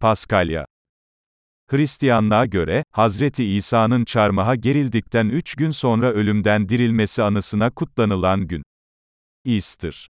Paskalya Hristiyanlığa göre, Hazreti İsa'nın çarmıha gerildikten üç gün sonra ölümden dirilmesi anısına kutlanılan gün. Easter